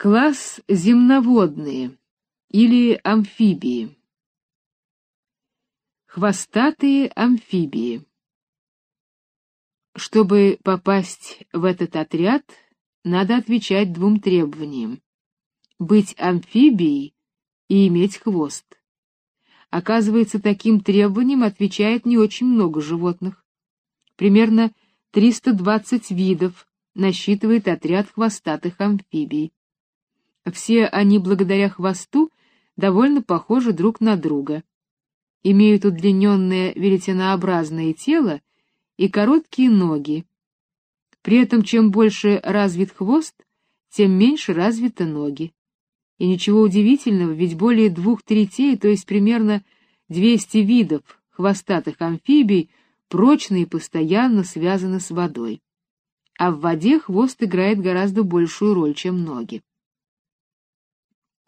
Класс земноводные или амфибии. Хвостатые амфибии. Чтобы попасть в этот отряд, надо отвечать двум требованиям: быть амфибией и иметь хвост. Оказывается, таким требованиям отвечает не очень много животных. Примерно 320 видов насчитывает отряд хвостатых амфибий. Все они благодаря хвосту довольно похожи друг на друга. Имеют удлиненное веретенообразное тело и короткие ноги. При этом чем больше развит хвост, тем меньше развиты ноги. И ничего удивительного, ведь более двух третей, то есть примерно 200 видов хвостатых амфибий, прочно и постоянно связаны с водой. А в воде хвост играет гораздо большую роль, чем ноги.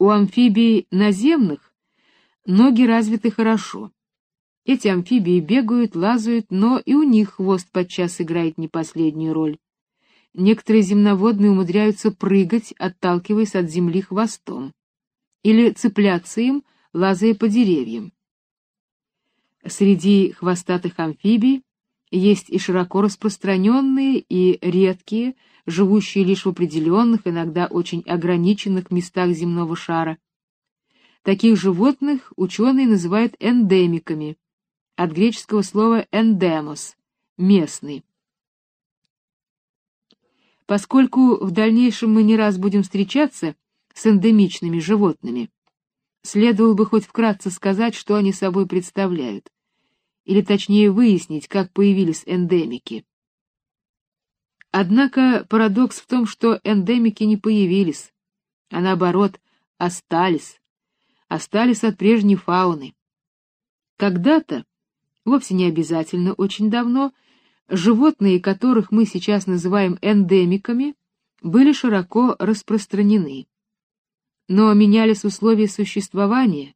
У амфибий наземных ноги развиты хорошо. Эти амфибии бегают, лазают, но и у них хвост подчас играет не последнюю роль. Некоторые земноводные умудряются прыгать, отталкиваясь от земли хвостом, или цепляться им, лазая по деревьям. Среди хвостатых амфибий есть и широко распространенные, и редкие, живущие лишь в определенных, иногда очень ограниченных местах земного шара. Таких животных ученые называют эндемиками, от греческого слова эндемос местный. Поскольку в дальнейшем мы не раз будем встречаться с эндемичными животными, следовало бы хоть вкратце сказать, что они собой представляют, или точнее выяснить, как появились эндемики. Однако парадокс в том, что эндемики не появились, а наоборот, остались. Остались от прежней фауны. Когда-то, вовсе не обязательно очень давно, животные, которых мы сейчас называем эндемиками, были широко распространены. Но менялись условия существования,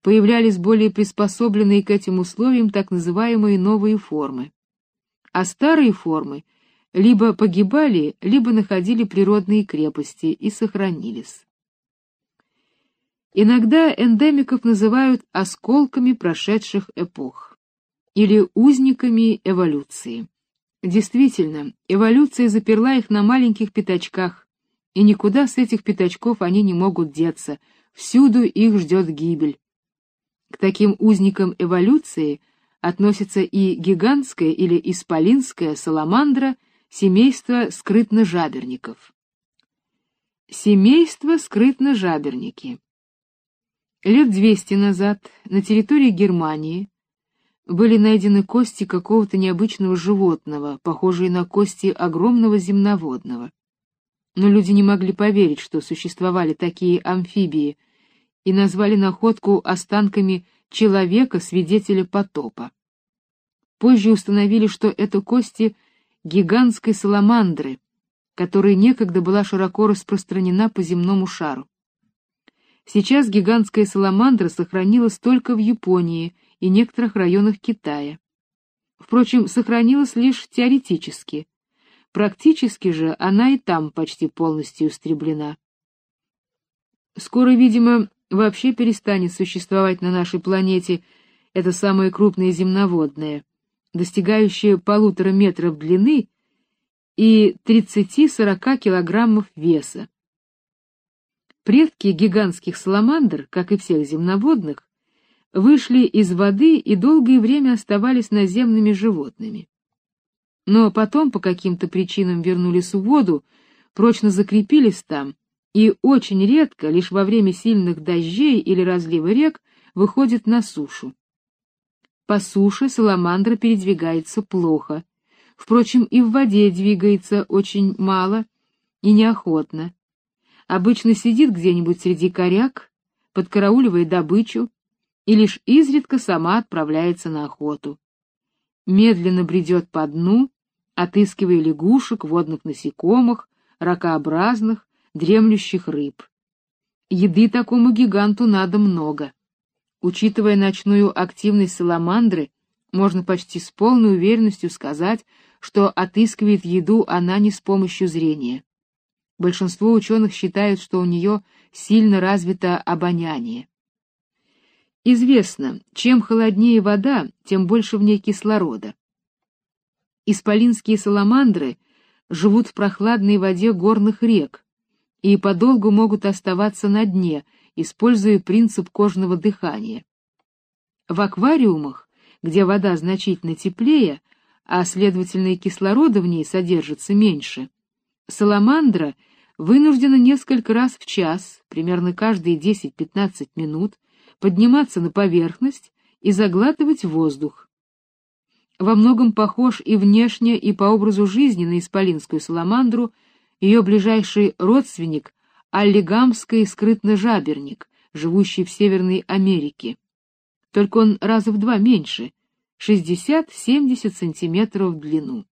появлялись более приспособленные к этим условиям так называемые новые формы. А старые формы — либо погибали, либо находили природные крепости и сохранились. Иногда эндемиков называют осколками прошедших эпох или узниками эволюции. Действительно, эволюция заперла их на маленьких пятачках, и никуда с этих пятачков они не могут деться, всюду их ждет гибель. К таким узникам эволюции относятся и гигантская или исполинская саламандра Семейство скрытножаберников. Семейство скрытножаберники. Лет двести назад на территории Германии были найдены кости какого-то необычного животного, похожие на кости огромного земноводного. Но люди не могли поверить, что существовали такие амфибии, и назвали находку останками человека, свидетеля потопа. Позже установили, что это кости гигантской саламандры, которая некогда была широко распространена по земному шару. Сейчас гигантская саламандра сохранилась только в Японии и некоторых районах Китая. Впрочем, сохранилась лишь теоретически. Практически же она и там почти полностью истреблена. Скоро, видимо, вообще перестанет существовать на нашей планете это самое крупное земноводное — достигающие полутора метров длины и 30-40 килограммов веса. Предки гигантских саламандр, как и всех земноводных, вышли из воды и долгое время оставались наземными животными. Но потом по каким-то причинам вернулись в воду, прочно закрепились там и очень редко, лишь во время сильных дождей или разлива рек, выходят на сушу. По суше саламандра передвигается плохо. Впрочем, и в воде двигается очень мало и неохотно. Обычно сидит где-нибудь среди коряк, подкарауливая добычу, и лишь изредка сама отправляется на охоту. Медленно бредет по дну, отыскивая лягушек, водных насекомых, ракообразных, дремлющих рыб. Еды такому гиганту надо много. Учитывая ночную активность саламандры, можно почти с полной уверенностью сказать, что отыскивает еду она не с помощью зрения. Большинство ученых считают, что у нее сильно развито обоняние. Известно, чем холоднее вода, тем больше в ней кислорода. Исполинские саламандры живут в прохладной воде горных рек и подолгу могут оставаться на дне, используя принцип кожного дыхания. В аквариумах, где вода значительно теплее, а следовательно и кислорода в ней содержится меньше, саламандра вынуждена несколько раз в час, примерно каждые 10-15 минут, подниматься на поверхность и заглатывать воздух. Во многом похож и внешне, и по образу жизни на исполинскую саламандру ее ближайший родственник аллигамский скрытно-жаберник, живущий в Северной Америке. Только он раза в два меньше, 60-70 сантиметров в длину.